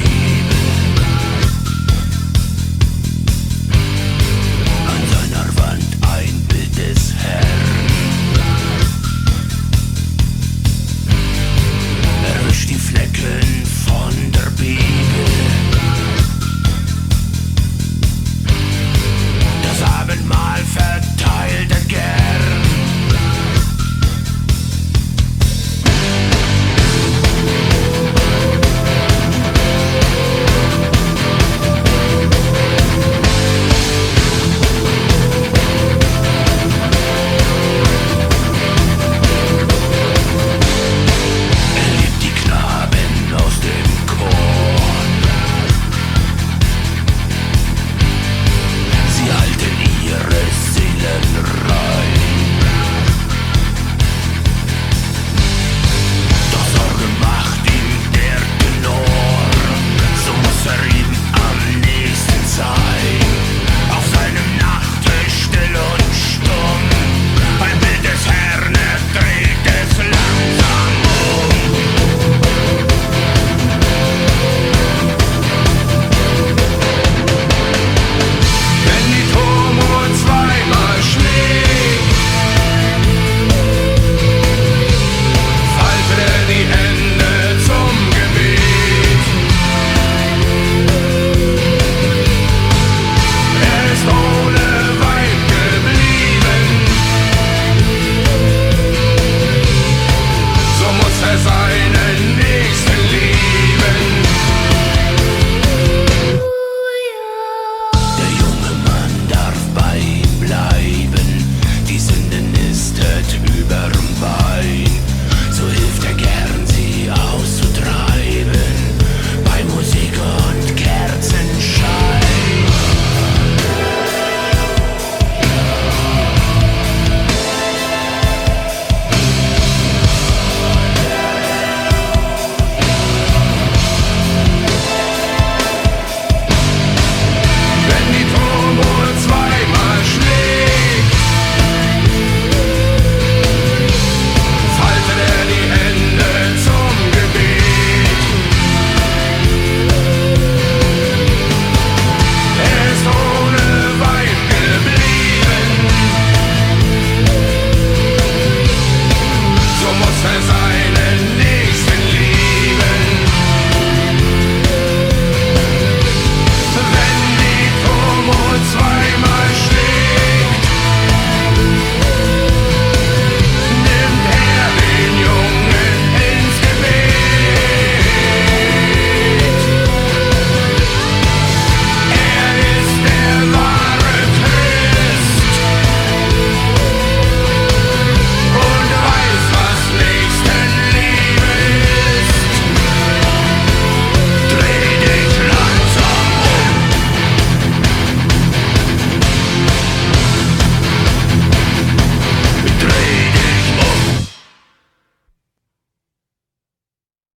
see.